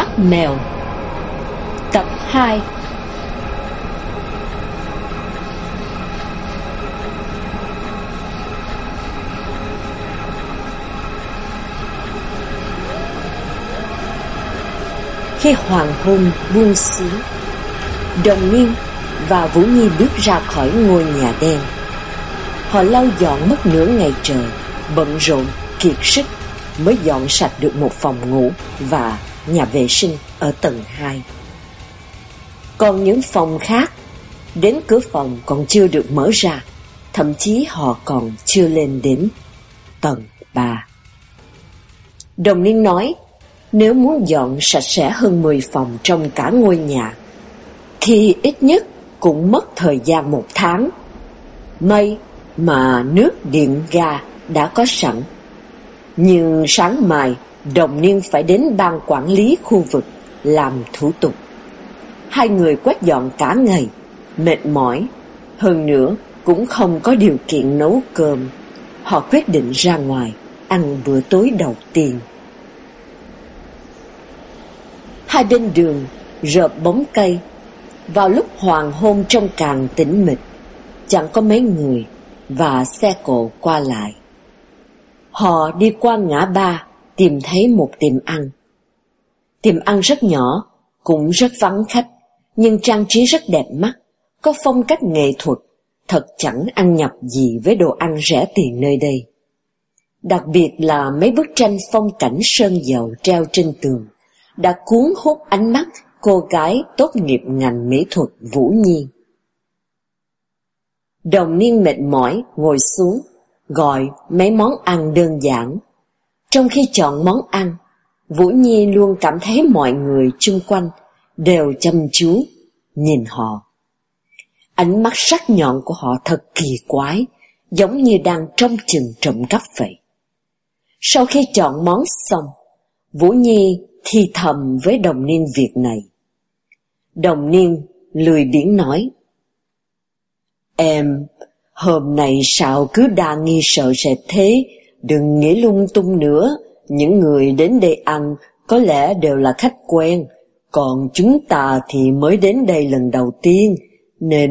Mắt mèo. Tập 2 Khi hoàng hôn buông xuống Đồng Nguyên và Vũ Nhi bước ra khỏi ngôi nhà đen. Họ lau dọn mất nửa ngày trời Bận rộn, kiệt sức Mới dọn sạch được một phòng ngủ Và nhà vệ sinh ở tầng 2 Còn những phòng khác, Đến cửa phòng còn chưa được mở ra, Thậm chí họ còn chưa lên đến tầng 3 Đồng Niên nói, Nếu muốn dọn sạch sẽ hơn 10 phòng trong cả ngôi nhà, Thì ít nhất cũng mất thời gian một tháng. May mà nước điện ga đã có sẵn. Nhưng sáng mai Đồng niên phải đến ban quản lý khu vực làm thủ tục. Hai người quét dọn cả ngày, mệt mỏi, hơn nữa cũng không có điều kiện nấu cơm. Họ quyết định ra ngoài ăn bữa tối đầu tiên. Hai bên đường rợp bóng cây, vào lúc hoàng hôn trong càng tĩnh mịch, chẳng có mấy người và xe cộ qua lại. Họ đi qua ngã ba tìm thấy một tiệm ăn. Tiệm ăn rất nhỏ, cũng rất vắng khách, nhưng trang trí rất đẹp mắt, có phong cách nghệ thuật, thật chẳng ăn nhập gì với đồ ăn rẻ tiền nơi đây. Đặc biệt là mấy bức tranh phong cảnh sơn dầu treo trên tường, đã cuốn hút ánh mắt cô gái tốt nghiệp ngành mỹ thuật Vũ Nhiên. Đồng niên mệt mỏi ngồi xuống, gọi mấy món ăn đơn giản trong khi chọn món ăn, Vũ Nhi luôn cảm thấy mọi người chung quanh đều chăm chú nhìn họ. Ánh mắt sắc nhọn của họ thật kỳ quái, giống như đang trong chừng trộm cắp vậy. Sau khi chọn món xong, Vũ Nhi thì thầm với đồng niên việc này. Đồng niên lười biếng nói, Em, hôm nay sao cứ đa nghi sợ sệt thế, Đừng nghĩ lung tung nữa, những người đến đây ăn có lẽ đều là khách quen, còn chúng ta thì mới đến đây lần đầu tiên, nên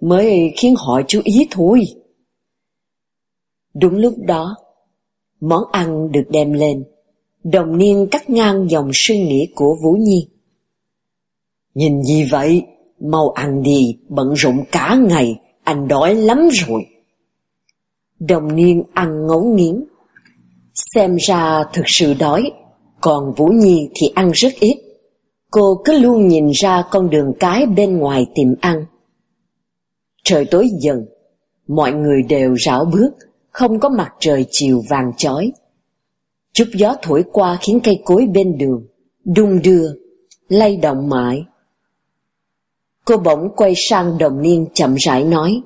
mới khiến họ chú ý thôi. Đúng lúc đó, món ăn được đem lên, đồng niên cắt ngang dòng suy nghĩ của Vũ Nhi. Nhìn gì vậy? Mau ăn đi, bận rộn cả ngày, anh đói lắm rồi. Đồng niên ăn ngấu nghiến. Xem ra thực sự đói, còn Vũ Nhi thì ăn rất ít. Cô cứ luôn nhìn ra con đường cái bên ngoài tìm ăn. Trời tối dần, mọi người đều rảo bước, không có mặt trời chiều vàng chói. Chút gió thổi qua khiến cây cối bên đường, đung đưa, lay động mãi. Cô bỗng quay sang đồng niên chậm rãi nói.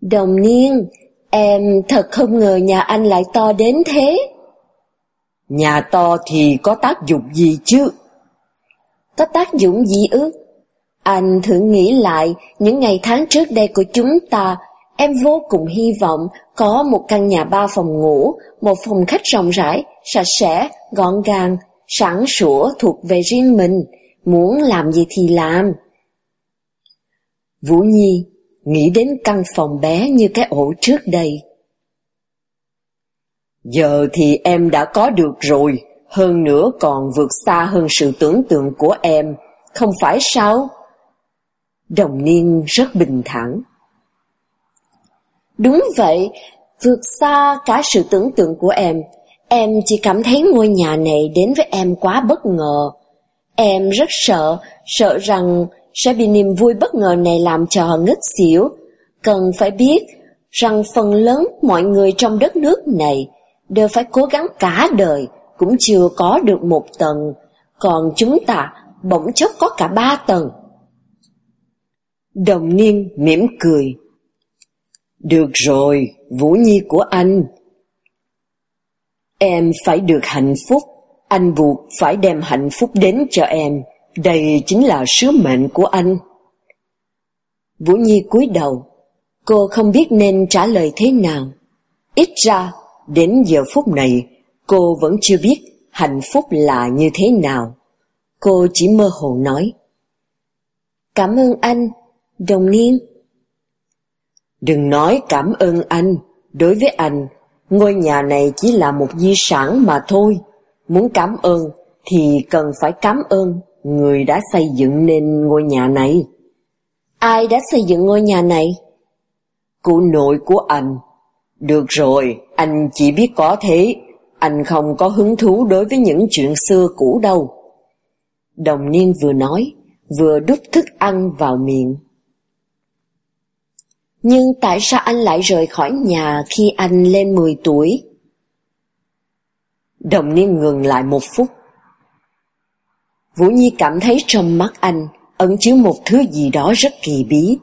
Đồng niên, em thật không ngờ nhà anh lại to đến thế. Nhà to thì có tác dụng gì chứ? Có tác dụng gì ư? Anh thử nghĩ lại những ngày tháng trước đây của chúng ta, em vô cùng hy vọng có một căn nhà ba phòng ngủ, một phòng khách rộng rãi, sạch sẽ, gọn gàng, sẵn sủa thuộc về riêng mình, muốn làm gì thì làm. Vũ Nhi nghĩ đến căn phòng bé như cái ổ trước đây. Giờ thì em đã có được rồi, hơn nữa còn vượt xa hơn sự tưởng tượng của em, không phải sao? Đồng niên rất bình thản. Đúng vậy, vượt xa cả sự tưởng tượng của em, em chỉ cảm thấy ngôi nhà này đến với em quá bất ngờ. Em rất sợ, sợ rằng sẽ bị niềm vui bất ngờ này làm cho ngất xỉu. Cần phải biết rằng phần lớn mọi người trong đất nước này đều phải cố gắng cả đời cũng chưa có được một tầng, còn chúng ta bỗng chốc có cả ba tầng. Đồng niên mỉm cười. Được rồi, Vũ Nhi của anh. Em phải được hạnh phúc, anh buộc phải đem hạnh phúc đến cho em. Đây chính là sứ mệnh của anh. Vũ Nhi cúi đầu, cô không biết nên trả lời thế nào. Ít ra, đến giờ phút này, cô vẫn chưa biết hạnh phúc là như thế nào. Cô chỉ mơ hồ nói. Cảm ơn anh, đồng niên. Đừng nói cảm ơn anh, đối với anh, ngôi nhà này chỉ là một di sản mà thôi. Muốn cảm ơn thì cần phải cảm ơn người đã xây dựng nên ngôi nhà này. Ai đã xây dựng ngôi nhà này? Cụ nội của anh. Được rồi, anh chỉ biết có thế, anh không có hứng thú đối với những chuyện xưa cũ đâu. Đồng niên vừa nói, vừa đút thức ăn vào miệng. Nhưng tại sao anh lại rời khỏi nhà khi anh lên 10 tuổi? Đồng niên ngừng lại một phút. Vũ Nhi cảm thấy trong mắt anh ẩn chứa một thứ gì đó rất kỳ bí.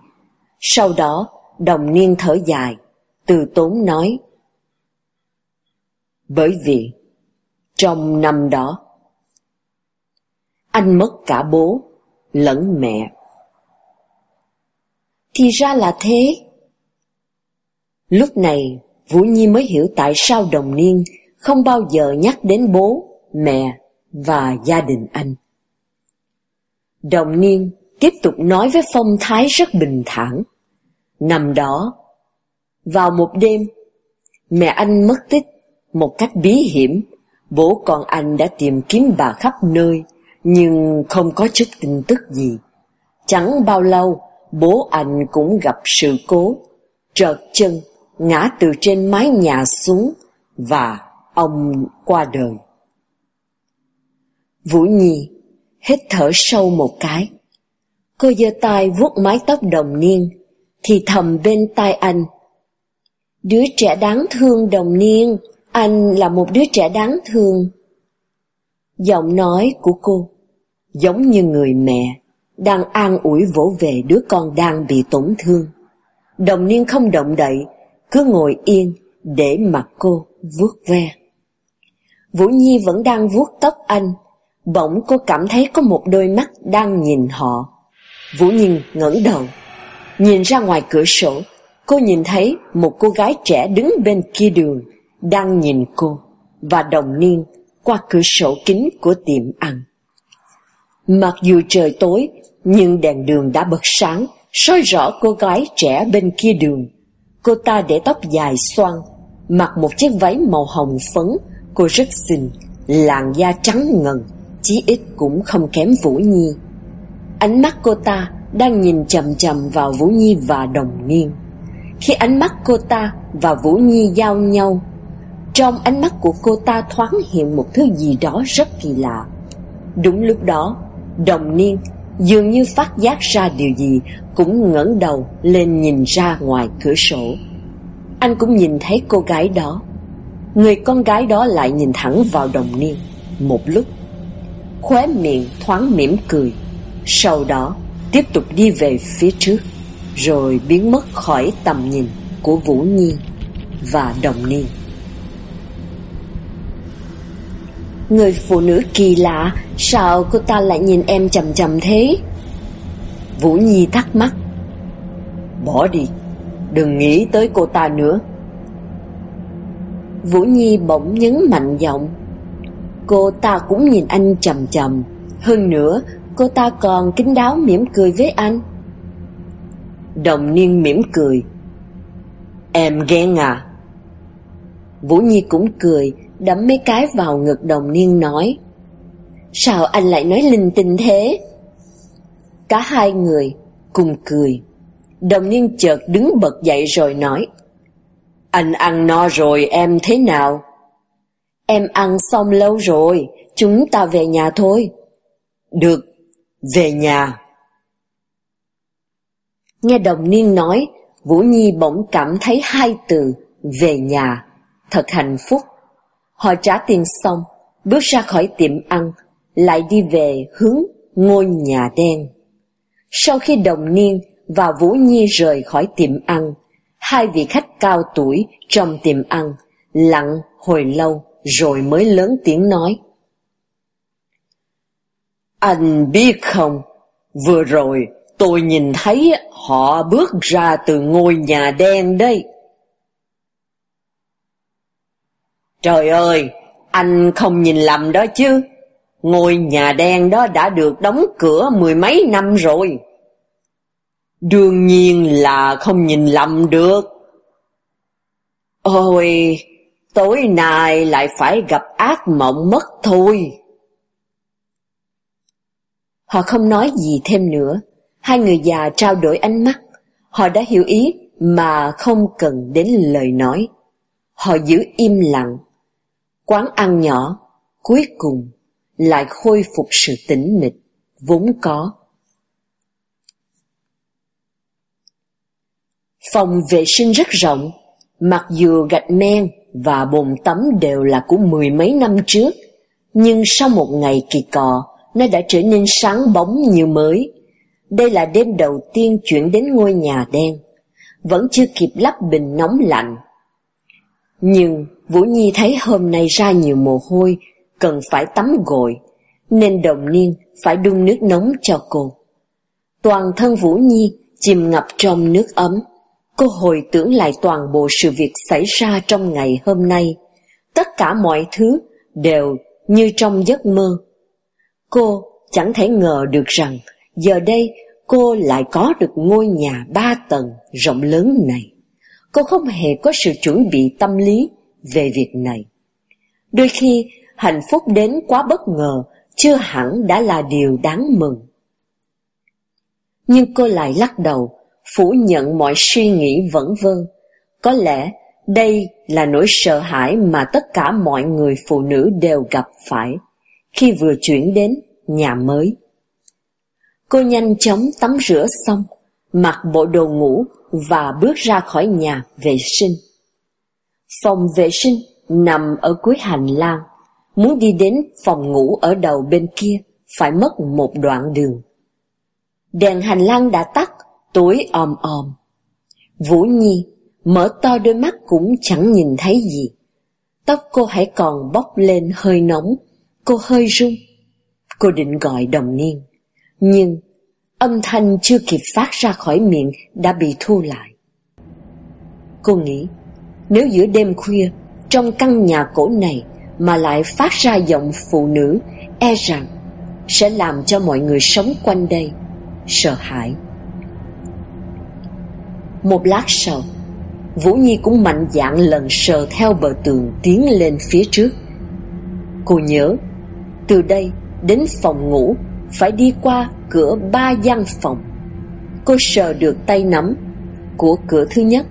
Sau đó, đồng niên thở dài, từ tốn nói. Bởi vì, trong năm đó, anh mất cả bố lẫn mẹ. Thì ra là thế. Lúc này, Vũ Nhi mới hiểu tại sao đồng niên không bao giờ nhắc đến bố, mẹ và gia đình anh. Đồng niên tiếp tục nói với phong thái rất bình thản. Năm đó, vào một đêm, mẹ anh mất tích một cách bí hiểm. Bố con anh đã tìm kiếm bà khắp nơi, nhưng không có chút tin tức gì. Chẳng bao lâu, bố anh cũng gặp sự cố, trợt chân, ngã từ trên mái nhà xuống và ông qua đời. Vũ Nhi hít thở sâu một cái. Cô giơ tay vuốt mái tóc đồng niên, thì thầm bên tai anh. Đứa trẻ đáng thương đồng niên, anh là một đứa trẻ đáng thương. Giọng nói của cô giống như người mẹ đang an ủi vỗ về đứa con đang bị tổn thương. Đồng niên không động đậy, cứ ngồi yên để mặc cô vuốt ve. Vũ Nhi vẫn đang vuốt tóc anh, bỗng cô cảm thấy có một đôi mắt đang nhìn họ. Vũ Nhi ngẩng đầu, nhìn ra ngoài cửa sổ, cô nhìn thấy một cô gái trẻ đứng bên kia đường, đang nhìn cô, và đồng niên qua cửa sổ kính của tiệm ăn. Mặc dù trời tối, nhưng đèn đường đã bật sáng, soi rõ cô gái trẻ bên kia đường. Cô ta để tóc dài xoăn, mặc một chiếc váy màu hồng phấn, cô rất xinh, làn da trắng ngần, chí ít cũng không kém Vũ Nhi. Ánh mắt cô ta đang nhìn chầm chầm vào Vũ Nhi và Đồng Niên. Khi ánh mắt cô ta và Vũ Nhi giao nhau, trong ánh mắt của cô ta thoáng hiện một thứ gì đó rất kỳ lạ. Đúng lúc đó, Đồng Niên dường như phát giác ra điều gì cũng ngẩng đầu lên nhìn ra ngoài cửa sổ. Anh cũng nhìn thấy cô gái đó. Người con gái đó lại nhìn thẳng vào Đồng Niên một lúc. Khóe miệng thoáng mỉm cười. Sau đó tiếp tục đi về phía trước, rồi biến mất khỏi tầm nhìn của Vũ Nhi và Đồng Niên. Người phụ nữ kỳ lạ, sao cô ta lại nhìn em chầm chầm thế? Vũ Nhi thắc mắc. Bỏ đi, đừng nghĩ tới cô ta nữa. Vũ Nhi bỗng nhấn mạnh giọng. Cô ta cũng nhìn anh chầm chầm. Hơn nữa, cô ta còn kính đáo mỉm cười với anh. Đồng niên mỉm cười. Em ghen à? Vũ Nhi cũng cười, đấm mấy cái vào ngực đồng niên nói. Sao anh lại nói linh tinh thế? Cả hai người cùng cười. Đồng niên chợt đứng bật dậy rồi nói. Anh ăn no rồi em thế nào? Em ăn xong lâu rồi, chúng ta về nhà thôi. Được, về nhà. Nghe đồng niên nói, Vũ Nhi bỗng cảm thấy hai từ về nhà, thật hạnh phúc. Họ trả tiền xong, bước ra khỏi tiệm ăn, lại đi về hướng ngôi nhà đen. Sau khi đồng niên và Vũ Nhi rời khỏi tiệm ăn, hai vị khách cao tuổi trong tiệm ăn lặng hồi lâu rồi mới lớn tiếng nói. Anh biết không, vừa rồi tôi nhìn thấy họ bước ra từ ngôi nhà đen đây. Trời ơi, Anh không nhìn lầm đó chứ. Ngôi nhà đen đó đã được đóng cửa mười mấy năm rồi. Đương nhiên là không nhìn lầm được. Ôi, tối nay lại phải gặp ác mộng mất thôi. Họ không nói gì thêm nữa. Hai người già trao đổi ánh mắt. Họ đã hiểu ý mà không cần đến lời nói. Họ giữ im lặng. Quán ăn nhỏ, cuối cùng lại khôi phục sự tĩnh mịch vốn có. Phòng vệ sinh rất rộng, mặc dù gạch men và bồn tắm đều là của mười mấy năm trước, nhưng sau một ngày kỳ cọ, nó đã trở nên sáng bóng như mới. Đây là đêm đầu tiên chuyển đến ngôi nhà đen, vẫn chưa kịp lắp bình nóng lạnh. Nhưng Vũ Nhi thấy hôm nay ra nhiều mồ hôi, cần phải tắm gội, nên đồng niên phải đun nước nóng cho cô. Toàn thân Vũ Nhi chìm ngập trong nước ấm. Cô hồi tưởng lại toàn bộ sự việc xảy ra trong ngày hôm nay. Tất cả mọi thứ đều như trong giấc mơ. Cô chẳng thể ngờ được rằng giờ đây cô lại có được ngôi nhà ba tầng rộng lớn này. Cô không hề có sự chuẩn bị tâm lý về việc này. Đôi khi hạnh phúc đến quá bất ngờ chưa hẳn đã là điều đáng mừng. Nhưng cô lại lắc đầu, phủ nhận mọi suy nghĩ vẩn vơ. Có lẽ đây là nỗi sợ hãi mà tất cả mọi người phụ nữ đều gặp phải khi vừa chuyển đến nhà mới. Cô nhanh chóng tắm rửa xong, mặc bộ đồ ngủ và bước ra khỏi nhà vệ sinh. Phòng vệ sinh nằm ở cuối hành lang, muốn đi đến phòng ngủ ở đầu bên kia phải mất một đoạn đường. Đèn hành lang đã tắt, tối om om. Vũ Nhi mở to đôi mắt cũng chẳng nhìn thấy gì. Tóc cô hãy còn bốc lên hơi nóng, cô hơi run. Cô định gọi đồng niên, nhưng âm thanh chưa kịp phát ra khỏi miệng đã bị thu lại. Cô nghĩ, nếu giữa đêm khuya, trong căn nhà cổ này mà lại phát ra giọng phụ nữ, e rằng sẽ làm cho mọi người sống quanh đây sợ hãi. Một lát sau, Vũ Nhi cũng mạnh dạn lần sờ theo bờ tường tiến lên phía trước. Cô nhớ, từ đây đến phòng ngủ phải đi qua cửa ba gian phòng. Cô sờ được tay nắm của cửa thứ nhất,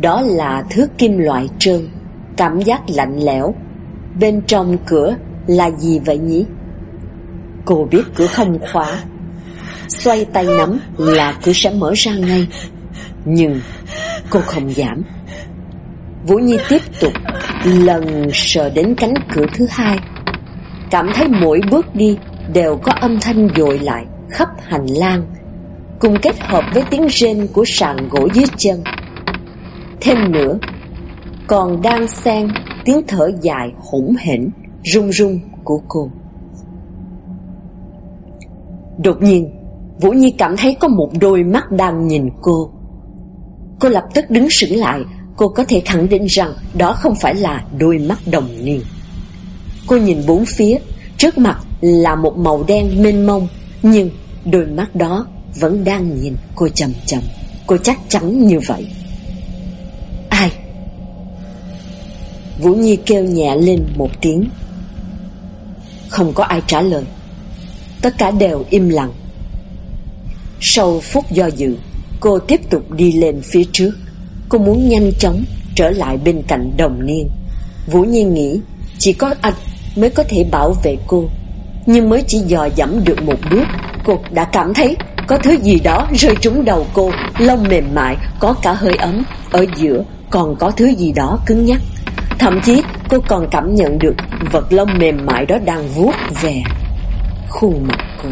đó là thứ kim loại trơn, cảm giác lạnh lẽo. Bên trong cửa là gì vậy nhỉ? Cô biết cửa không khóa, xoay tay nắm là cửa sẽ mở ra ngay. Nhưng cô không giảm. Vũ Nhi tiếp tục lần sờ đến cánh cửa thứ hai, cảm thấy mỗi bước đi đều có âm thanh dội lại khắp hành lang, cùng kết hợp với tiếng rên của sàn gỗ dưới chân. Thêm nữa, còn đang xen tiếng thở dài hỗn hển, run run của cô. Đột nhiên, Vũ Nhi cảm thấy có một đôi mắt đang nhìn cô. Cô lập tức đứng sững lại, cô có thể khẳng định rằng đó không phải là đôi mắt đồng niên. Cô nhìn bốn phía, trước mặt là một màu đen mênh mông, nhưng đôi mắt đó vẫn đang nhìn cô chầm chầm. Cô chắc chắn như vậy. Ai? Vũ Nhi kêu nhẹ lên một tiếng. Không có ai trả lời. Tất cả đều im lặng. Sau phút do dự, cô tiếp tục đi lên phía trước. Cô muốn nhanh chóng trở lại bên cạnh đồng niên. Vũ Nhiên nghĩ chỉ có anh mới có thể bảo vệ cô. Nhưng mới chỉ dò dẫm được một bước, cô đã cảm thấy có thứ gì đó rơi trúng đầu cô, lông mềm mại, có cả hơi ấm. Ở giữa còn có thứ gì đó cứng nhắc. Thậm chí cô còn cảm nhận được vật lông mềm mại đó đang vuốt về khuôn mặt cô.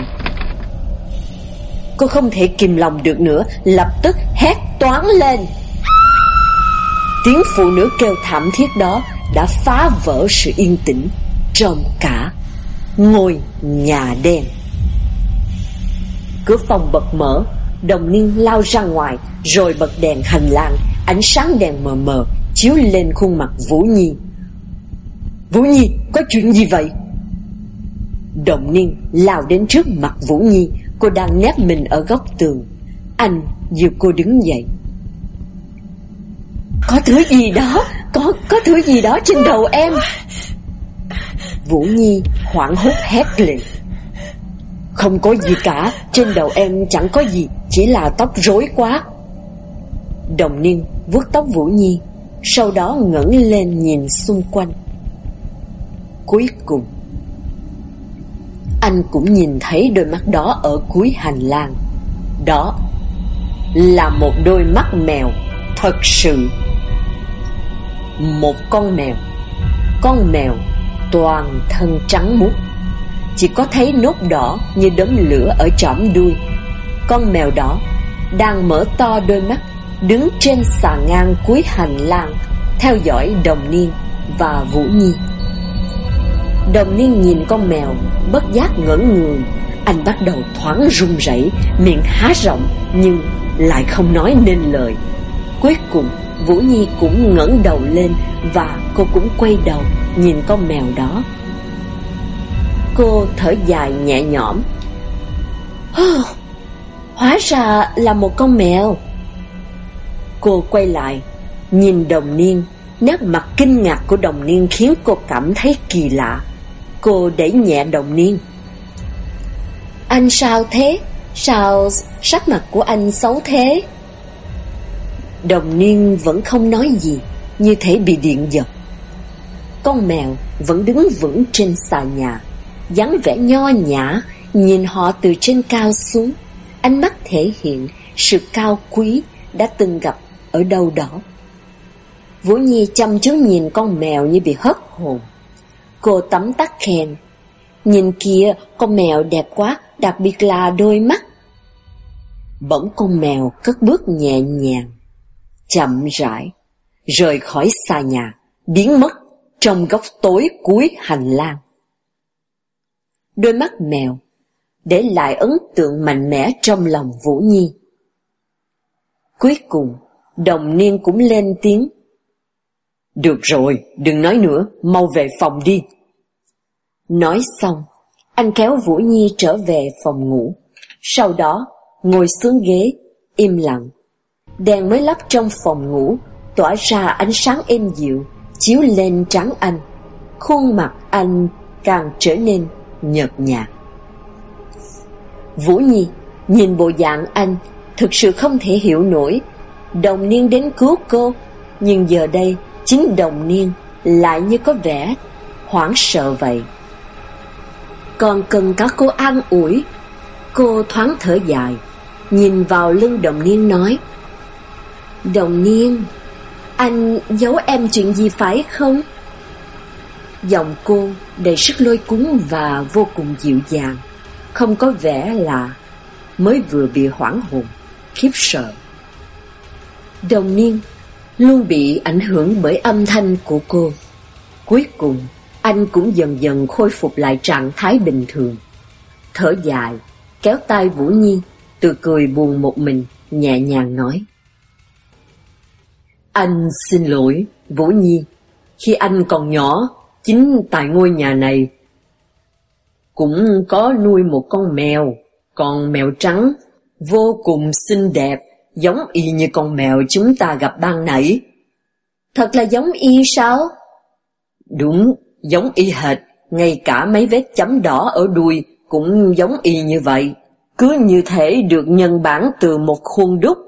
Cô không thể kìm lòng được nữa, Lập tức hét toán lên. Tiếng phụ nữ kêu thảm thiết đó Đã phá vỡ sự yên tĩnh Trong cả ngôi nhà đen. Cửa phòng bật mở, Đồng niên lao ra ngoài, Rồi bật đèn hành lang, Ánh sáng đèn mờ mờ Chiếu lên khuôn mặt Vũ Nhi. Vũ Nhi, có chuyện gì vậy? Đồng niên lao đến trước mặt Vũ Nhi Cô đang nép mình ở góc tường. Anh dìu cô đứng dậy. Có thứ gì đó? Có có thứ gì đó trên đầu em? Vũ Nhi hoảng hốt hét lên. Không có gì cả, Trên đầu em chẳng có gì, Chỉ là tóc rối quá. Đồng niên vuốt tóc Vũ Nhi, Sau đó ngẩng lên nhìn xung quanh. Cuối cùng anh cũng nhìn thấy đôi mắt đó ở cuối hành lang. Đó Là một đôi mắt mèo, Thật sự. Một con mèo Con mèo toàn thân trắng muốt. Chỉ có thấy nốt đỏ như đốm lửa ở chỏm đuôi. Con mèo đỏ đang mở to đôi mắt, Đứng trên xà ngang cuối hành lang, Theo dõi đồng niên và Vũ Nhi. Đồng niên nhìn con mèo, Bất giác ngẩn người Anh bắt đầu thoáng run rẩy, Miệng há rộng, Nhưng lại không nói nên lời. Cuối cùng, Vũ Nhi cũng ngẩng đầu lên Và cô cũng quay đầu Nhìn con mèo đó. Cô thở dài nhẹ nhõm. Hóa ra là một con mèo. Cô quay lại, Nhìn đồng niên, Nét mặt kinh ngạc của đồng niên khiến cô cảm thấy kỳ lạ. Cô đẩy nhẹ đồng niên. Anh sao thế? Sao sắc mặt của anh xấu thế? Đồng niên vẫn không nói gì Như thể bị điện giật. Con mèo vẫn đứng vững trên xà nhà dáng vẻ nho nhã Nhìn họ từ trên cao xuống. Ánh mắt thể hiện sự cao quý Đã từng gặp ở đâu đó. Vũ Nhi chăm chú nhìn con mèo như bị hất hồn Cô tắm tắt khen. Nhìn kia, con mèo đẹp quá, Đặc biệt là đôi mắt. Bỗng con mèo cất bước nhẹ nhàng, Chậm rãi, Rời khỏi xa nhà, Biến mất trong góc tối cuối hành lang. Đôi mắt mèo Để lại ấn tượng mạnh mẽ trong lòng Vũ Nhi. Cuối cùng, Đồng niên cũng lên tiếng. Được rồi, đừng nói nữa, mau về phòng đi Nói xong, anh kéo Vũ Nhi trở về phòng ngủ. Sau đó, ngồi xuống ghế, im lặng. Đèn mới lắp trong phòng ngủ, tỏa ra ánh sáng êm dịu, chiếu lên trắng anh. Khuôn mặt anh càng trở nên nhợt nhạt. Vũ Nhi nhìn bộ dạng anh thực sự không thể hiểu nổi. Đồng niên đến cứu cô, nhưng giờ đây chính đồng niên lại như có vẻ hoảng sợ vậy. Còn cần cả cô an ủi, Cô thoáng thở dài, Nhìn vào lưng đồng niên nói, Đồng niên, Anh giấu em chuyện gì phải không? Giọng cô đầy sức lôi cuốn và vô cùng dịu dàng, Không có vẻ là Mới vừa bị hoảng hồn, Khiếp sợ Đồng niên Luôn bị ảnh hưởng bởi âm thanh của cô Cuối cùng anh cũng dần dần khôi phục lại trạng thái bình thường. Thở dài, kéo tay Vũ Nhi, từ cười buồn một mình, nhẹ nhàng nói. Anh xin lỗi, Vũ Nhi, khi anh còn nhỏ, chính tại ngôi nhà này cũng có nuôi một con mèo, con mèo trắng, vô cùng xinh đẹp, giống y như con mèo chúng ta gặp ban nãy. Thật là giống y sao? Đúng, giống y hệt, ngay cả mấy vết chấm đỏ ở đuôi cũng giống y như vậy, cứ như thể được nhân bản từ một khuôn đúc.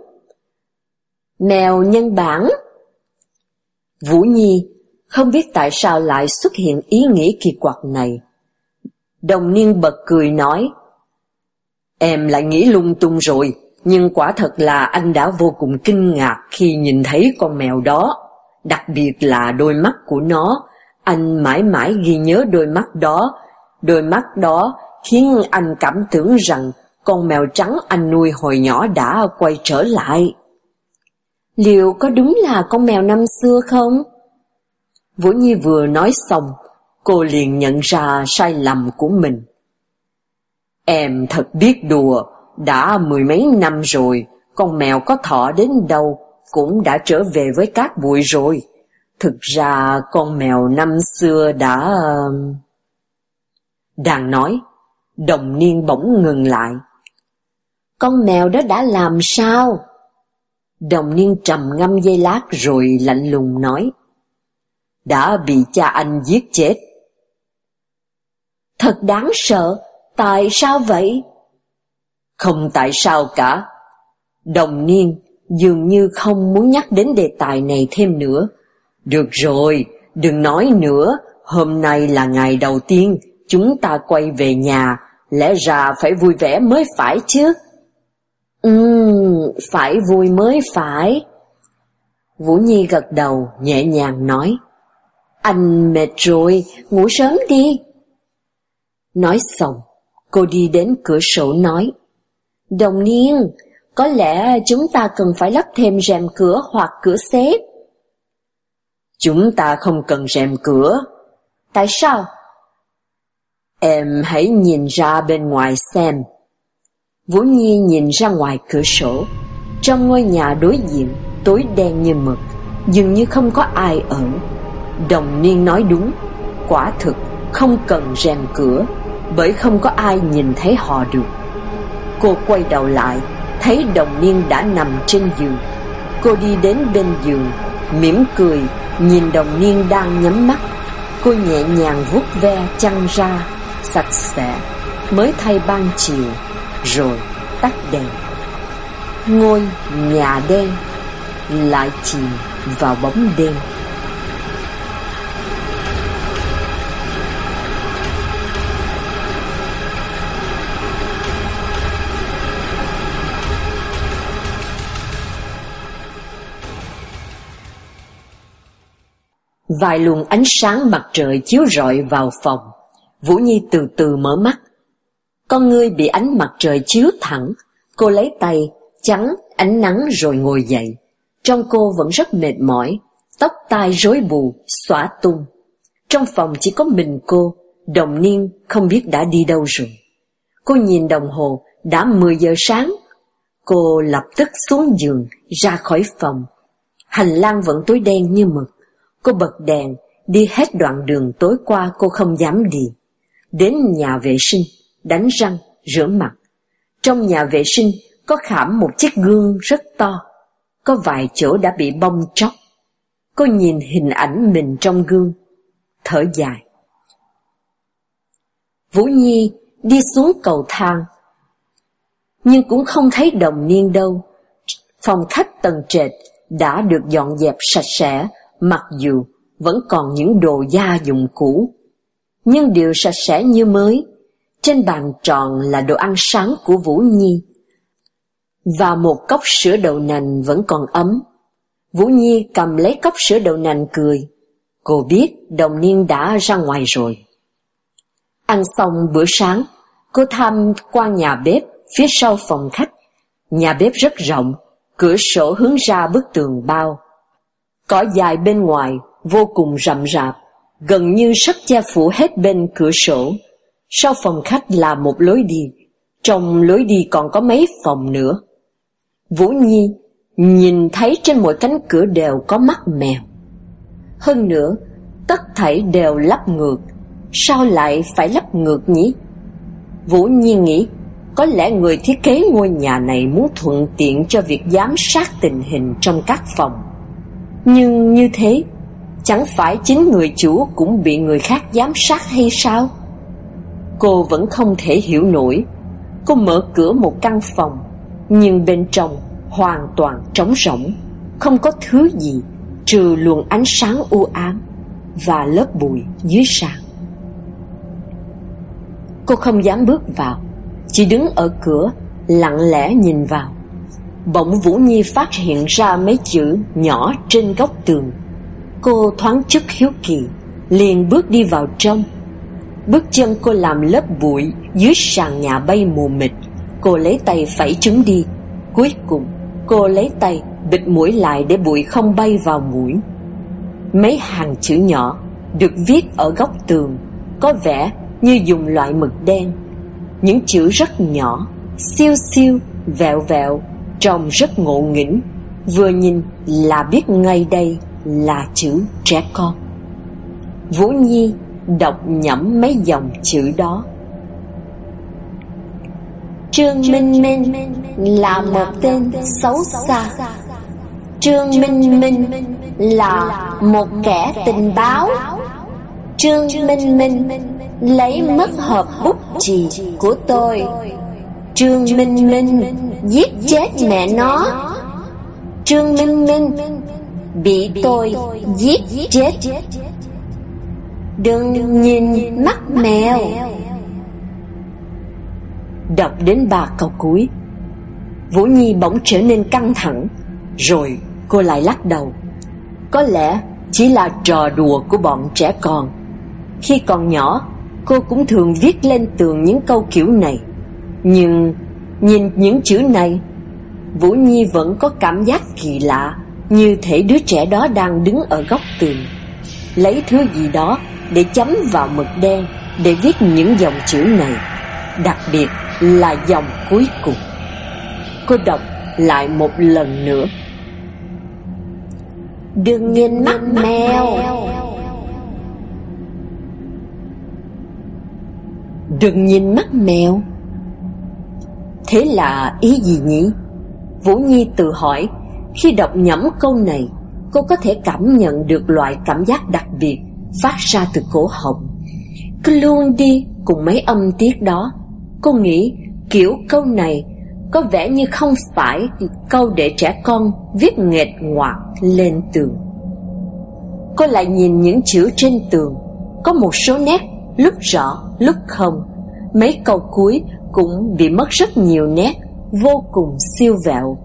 Mèo nhân bản Vũ Nhi không biết tại sao lại xuất hiện ý nghĩ kỳ quặc này. Đồng niên bật cười nói, Em lại nghĩ lung tung rồi, nhưng quả thật là anh đã vô cùng kinh ngạc khi nhìn thấy con mèo đó, đặc biệt là đôi mắt của nó anh mãi mãi ghi nhớ đôi mắt đó. Đôi mắt đó khiến anh cảm tưởng rằng con mèo trắng anh nuôi hồi nhỏ đã quay trở lại. Liệu có đúng là con mèo năm xưa không? Vũ Nhi vừa nói xong, cô liền nhận ra sai lầm của mình. Em thật biết đùa, đã mười mấy năm rồi, con mèo có thọ đến đâu cũng đã trở về với cát bụi rồi. Thực ra con mèo năm xưa đã... Đang nói, đồng niên bỗng ngừng lại. Con mèo đó đã làm sao? Đồng niên trầm ngâm dây lát rồi lạnh lùng nói. Đã bị cha anh giết chết. Thật đáng sợ, tại sao vậy? Không tại sao cả. Đồng niên dường như không muốn nhắc đến đề tài này thêm nữa. Được rồi, đừng nói nữa, hôm nay là ngày đầu tiên chúng ta quay về nhà, lẽ ra phải vui vẻ mới phải chứ. Ừm, phải vui mới phải. Vũ Nhi gật đầu, nhẹ nhàng nói. Anh mệt rồi, ngủ sớm đi. Nói xong, cô đi đến cửa sổ nói. Đồng niên, có lẽ chúng ta cần phải lắp thêm rèm cửa hoặc cửa xếp. Chúng ta không cần rèm cửa. Tại sao? Em hãy nhìn ra bên ngoài xem. Vũ Nhi nhìn ra ngoài cửa sổ. Trong ngôi nhà đối diện, tối đen như mực, dường như không có ai ở. Đồng niên nói đúng, quả thực không cần rèm cửa, bởi không có ai nhìn thấy họ được. Cô quay đầu lại, thấy đồng niên đã nằm trên giường. Cô đi đến bên giường, mỉm cười, nhìn đồng niên đang nhắm mắt. Cô nhẹ nhàng vuốt ve chăn ra, sạch sẽ, mới thay ban chiều, rồi tắt đèn. Ngôi nhà đen lại chìm vào bóng đêm. Vài luồng ánh sáng mặt trời chiếu rọi vào phòng. Vũ Nhi từ từ mở mắt. Con ngươi bị ánh mặt trời chiếu thẳng. Cô lấy tay, chắn ánh nắng rồi ngồi dậy. Trong cô vẫn rất mệt mỏi, tóc tai rối bù, xõa tung. Trong phòng chỉ có mình cô, đồng niên không biết đã đi đâu rồi. Cô nhìn đồng hồ, đã 10 giờ sáng. Cô lập tức xuống giường, ra khỏi phòng. Hành lang vẫn tối đen như mực. Cô bật đèn, đi hết đoạn đường tối qua cô không dám đi. Đến nhà vệ sinh, đánh răng, rửa mặt. Trong nhà vệ sinh có khảm một chiếc gương rất to, có vài chỗ đã bị bong tróc. Cô nhìn hình ảnh mình trong gương, thở dài. Vũ Nhi đi xuống cầu thang, nhưng cũng không thấy đồng niên đâu. Phòng khách tầng trệt đã được dọn dẹp sạch sẽ, mặc dù vẫn còn những đồ gia dụng cũ. Nhưng đều sạch sẽ như mới, trên bàn tròn là đồ ăn sáng của Vũ Nhi. Và một cốc sữa đậu nành vẫn còn ấm. Vũ Nhi cầm lấy cốc sữa đậu nành cười. Cô biết đồng niên đã ra ngoài rồi. Ăn xong bữa sáng, cô tham quan nhà bếp phía sau phòng khách. Nhà bếp rất rộng, cửa sổ hướng ra bức tường bao. Cỏ dài bên ngoài vô cùng rậm rạp, gần như sắp che phủ hết bên cửa sổ. Sau phòng khách là một lối đi, trong lối đi còn có mấy phòng nữa. Vũ Nhi nhìn thấy trên mỗi cánh cửa đều có mắt mèo. Hơn nữa, tất thảy đều lắp ngược, sao lại phải lắp ngược nhỉ? Vũ Nhi nghĩ, có lẽ người thiết kế ngôi nhà này muốn thuận tiện cho việc giám sát tình hình trong các phòng. Nhưng như thế, chẳng phải chính người chủ cũng bị người khác giám sát hay sao? Cô vẫn không thể hiểu nổi. Cô mở cửa một căn phòng, nhưng bên trong hoàn toàn trống rỗng, không có thứ gì trừ luồng ánh sáng u ám và lớp bụi dưới sàn. Cô không dám bước vào, chỉ đứng ở cửa lặng lẽ nhìn vào. Bỗng Vũ Nhi phát hiện ra mấy chữ nhỏ trên góc tường. Cô thoáng chức hiếu kỳ, liền bước đi vào trong. Bước chân cô làm lớp bụi dưới sàn nhà bay mù mịt. Cô lấy tay phẩy chúng đi. Cuối cùng, cô lấy tay bịt mũi lại để bụi không bay vào mũi. Mấy hàng chữ nhỏ được viết ở góc tường, có vẻ như dùng loại mực đen. Những chữ rất nhỏ, siêu siêu, vẹo vẹo, trông rất ngộ nghĩnh, vừa nhìn là biết ngay đây là chữ trẻ con. Vũ Nhi đọc nhẩm mấy dòng chữ đó. Trương Minh Minh là một tên xấu xa. Trương Minh Minh là một kẻ tình báo. Trương Minh Minh lấy mất hộp bút chì của tôi. Trương Minh Minh giết chết mẹ nó. Trương Minh Minh bị tôi giết chết. Đừng nhìn mắt mèo. Đọc đến ba câu cuối, Vũ Nhi bỗng trở nên căng thẳng, rồi cô lại lắc đầu. Có lẽ chỉ là trò đùa của bọn trẻ con. Khi còn nhỏ, cô cũng thường viết lên tường những câu kiểu này. Nhưng nhìn những chữ này, Vũ Nhi vẫn có cảm giác kỳ lạ, như thể đứa trẻ đó đang đứng ở góc tường, lấy thứ gì đó để chấm vào mực đen để viết những dòng chữ này, đặc biệt là dòng cuối cùng. Cô đọc lại một lần nữa. Đừng nhìn mắt mèo. Đừng nhìn mắt mèo. Thế là ý gì nhỉ? Vũ Nhi tự hỏi, khi đọc nhẩm câu này, cô có thể cảm nhận được loại cảm giác đặc biệt phát ra từ cổ họng. Cứ luôn đi cùng mấy âm tiết đó, cô nghĩ kiểu câu này có vẻ như không phải câu để trẻ con viết nghệt ngoạc lên tường. Cô lại nhìn những chữ trên tường, có một số nét lúc rõ, lúc không. Mấy câu cuối cũng bị mất rất nhiều nét, vô cùng siêu vẹo.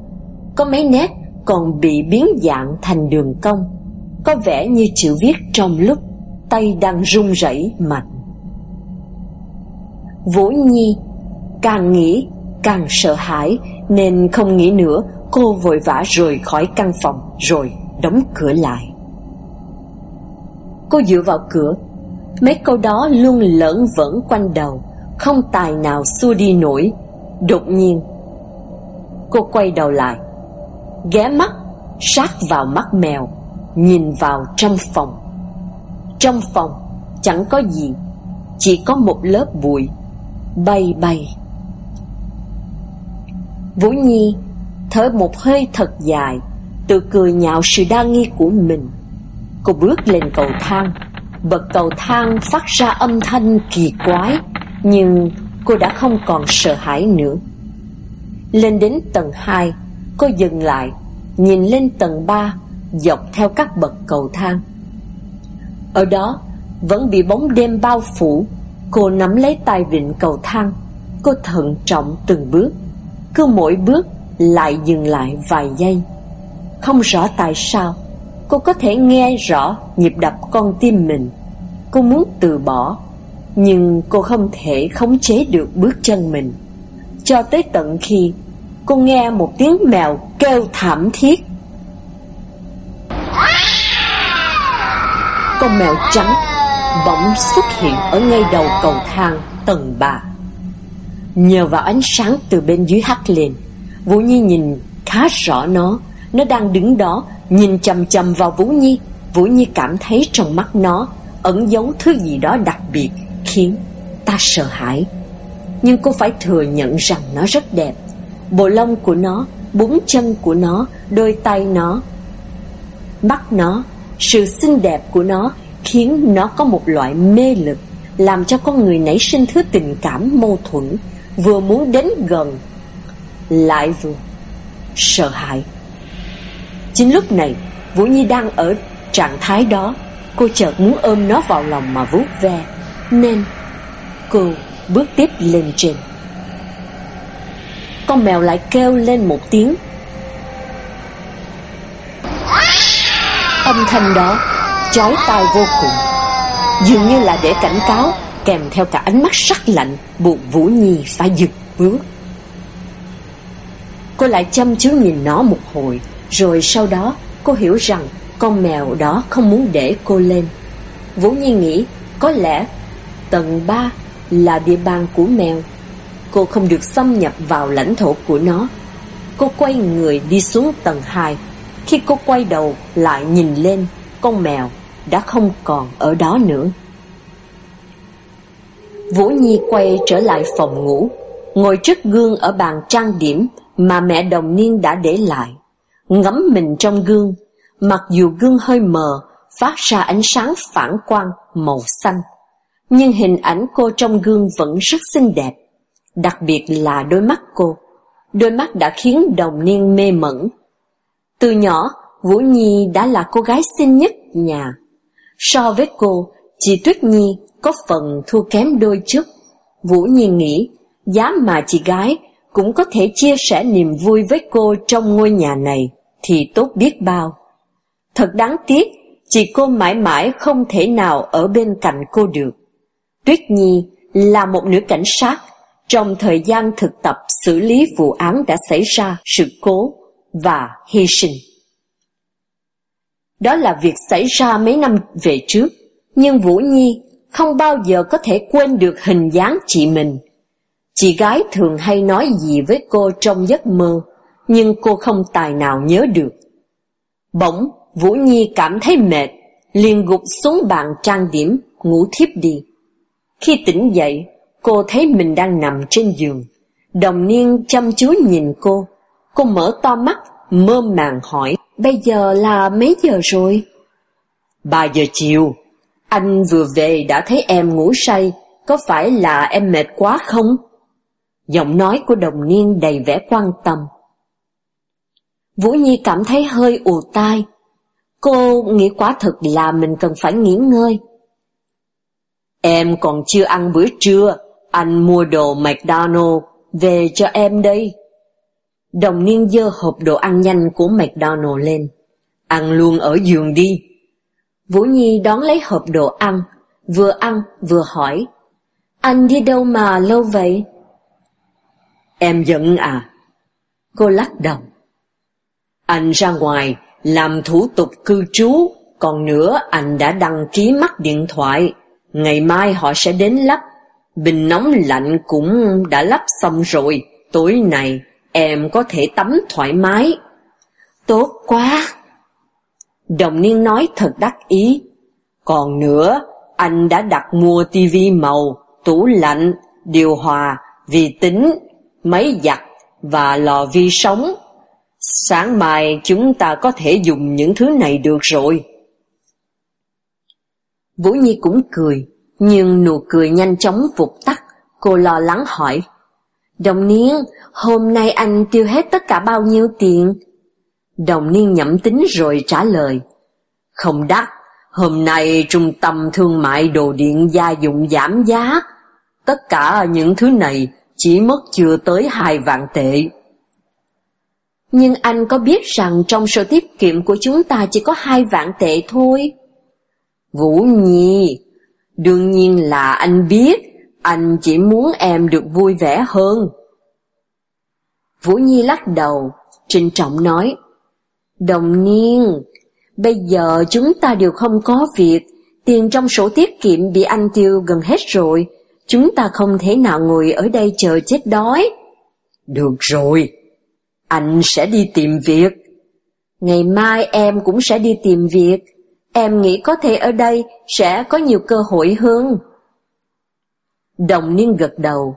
Có mấy nét còn bị biến dạng thành đường cong, có vẻ như chữ viết trong lúc tay đang run rẩy mạnh. Vũ Nhi càng nghĩ càng sợ hãi nên không nghĩ nữa, cô vội vã rời khỏi căn phòng rồi đóng cửa lại. Cô dựa vào cửa, mấy câu đó luôn lởn vởn quanh đầu, không tài nào xua đi nổi. Đột nhiên, cô quay đầu lại, ghé mắt sát vào mắt mèo, nhìn vào trong phòng. Trong phòng chẳng có gì, chỉ có một lớp bụi bay bay. Vũ Nhi thở một hơi thật dài, tự cười nhạo sự đa nghi của mình. Cô bước lên cầu thang, bậc cầu thang phát ra âm thanh kỳ quái, nhưng cô đã không còn sợ hãi nữa. Lên đến tầng 2, cô dừng lại, nhìn lên tầng 3, dọc theo các bậc cầu thang. Ở đó, vẫn bị bóng đêm bao phủ, cô nắm lấy tay vịn cầu thang, cô thận trọng từng bước, cứ mỗi bước lại dừng lại vài giây. Không rõ tại sao, cô có thể nghe rõ nhịp đập con tim mình. Cô muốn từ bỏ, nhưng cô không thể khống chế được bước chân mình. Cho tới tận khi cô nghe một tiếng mèo kêu thảm thiết. Con mèo trắng bỗng xuất hiện ở ngay đầu cầu thang tầng ba. Nhờ vào ánh sáng từ bên dưới hắt lên, Vũ Nhi nhìn khá rõ nó, nó đang đứng đó nhìn chầm chầm vào Vũ Nhi. Vũ Nhi cảm thấy trong mắt nó ẩn giấu thứ gì đó đặc biệt khiến ta sợ hãi. Nhưng cô phải thừa nhận rằng nó rất đẹp. Bộ lông của nó, bốn chân của nó, đôi tay nó, mắt nó, sự xinh đẹp của nó khiến nó có một loại mê lực làm cho con người nảy sinh thứ tình cảm mâu thuẫn vừa muốn đến gần lại vừa sợ hãi chính lúc này vũ nhi đang ở trạng thái đó cô chợt muốn ôm nó vào lòng mà vuốt ve nên cô bước tiếp lên trên con mèo lại kêu lên một tiếng âm thanh đó chói tai vô cùng dường như là để cảnh cáo kèm theo cả ánh mắt sắc lạnh buộc Vũ Nhi phải dừng bước. Cô lại chăm chú nhìn nó một hồi, rồi sau đó cô hiểu rằng con mèo đó không muốn để cô lên. Vũ Nhi nghĩ có lẽ tầng 3 là địa bàn của mèo. Cô không được xâm nhập vào lãnh thổ của nó. Cô quay người đi xuống tầng 2. Khi cô quay đầu lại nhìn lên, con mèo đã không còn ở đó nữa. Vũ Nhi quay trở lại phòng ngủ, ngồi trước gương ở bàn trang điểm mà mẹ đồng niên đã để lại. Ngắm mình trong gương, mặc dù gương hơi mờ, phát ra ánh sáng phản quang màu xanh. Nhưng hình ảnh cô trong gương vẫn rất xinh đẹp, đặc biệt là đôi mắt cô. Đôi mắt đã khiến đồng niên mê mẩn. Từ nhỏ, Vũ Nhi đã là cô gái xinh nhất nhà. So với cô, chị Tuyết Nhi có phần thua kém đôi chút. Vũ Nhi nghĩ, giá mà chị gái cũng có thể chia sẻ niềm vui với cô trong ngôi nhà này, thì tốt biết bao. Thật đáng tiếc, chị cô mãi mãi không thể nào ở bên cạnh cô được. Tuyết Nhi là một nữ cảnh sát, trong thời gian thực tập xử lý vụ án đã xảy ra sự cố và hy sinh. Đó là việc xảy ra mấy năm về trước, nhưng Vũ Nhi không bao giờ có thể quên được hình dáng chị mình. Chị gái thường hay nói gì với cô trong giấc mơ, nhưng cô không tài nào nhớ được. Bỗng, Vũ Nhi cảm thấy mệt, liền gục xuống bàn trang điểm, ngủ thiếp đi. Khi tỉnh dậy, cô thấy mình đang nằm trên giường. Đồng niên chăm chú nhìn cô. Cô mở to mắt, mơ màng hỏi, bây giờ là mấy giờ rồi? Ba giờ chiều. Anh vừa về đã thấy em ngủ say, có phải là em mệt quá không? Giọng nói của đồng niên đầy vẻ quan tâm. Vũ Nhi cảm thấy hơi ù tai. Cô nghĩ quả thực là mình cần phải nghỉ ngơi. Em còn chưa ăn bữa trưa, anh mua đồ McDonald về cho em đây. Đồng niên dơ hộp đồ ăn nhanh của McDonald lên. Ăn luôn ở giường đi. Vũ Nhi đón lấy hộp đồ ăn, vừa ăn vừa hỏi. Anh đi đâu mà lâu vậy? Em giận à? Cô lắc đầu. Anh ra ngoài làm thủ tục cư trú, còn nữa anh đã đăng ký mắc điện thoại. Ngày mai họ sẽ đến lắp. Bình nóng lạnh cũng đã lắp xong rồi. Tối này em có thể tắm thoải mái. Tốt quá! Đồng niên nói thật đắc ý. Còn nữa, anh đã đặt mua tivi màu, tủ lạnh, điều hòa, vi tính, máy giặt và lò vi sóng. Sáng mai chúng ta có thể dùng những thứ này được rồi. Vũ Nhi cũng cười, nhưng nụ cười nhanh chóng vụt tắt, cô lo lắng hỏi. Đồng niên, hôm nay anh tiêu hết tất cả bao nhiêu tiền? Đồng niên nhẩm tính rồi trả lời. Không đắt, hôm nay trung tâm thương mại đồ điện gia dụng giảm giá. Tất cả những thứ này chỉ mất chưa tới hai vạn tệ. Nhưng anh có biết rằng trong sổ tiết kiệm của chúng ta chỉ có hai vạn tệ thôi? Vũ Nhi, đương nhiên là anh biết, anh chỉ muốn em được vui vẻ hơn. Vũ Nhi lắc đầu, trinh trọng nói, Đồng niên, bây giờ chúng ta đều không có việc, tiền trong sổ tiết kiệm bị anh tiêu gần hết rồi, chúng ta không thể nào ngồi ở đây chờ chết đói. Được rồi, anh sẽ đi tìm việc. Ngày mai em cũng sẽ đi tìm việc, em nghĩ có thể ở đây sẽ có nhiều cơ hội hơn. Đồng niên gật đầu,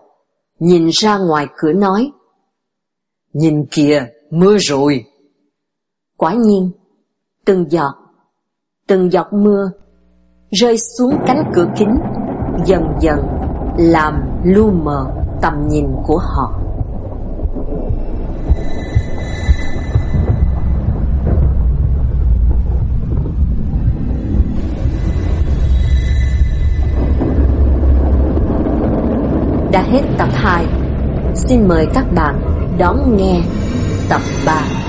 nhìn ra ngoài cửa nói. Nhìn kìa, mưa rồi. Quả nhiên, từng giọt, từng giọt mưa rơi xuống cánh cửa kính, dần dần làm lu mờ tầm nhìn của họ. Đã hết tập 2 Xin mời các bạn đón nghe tập 3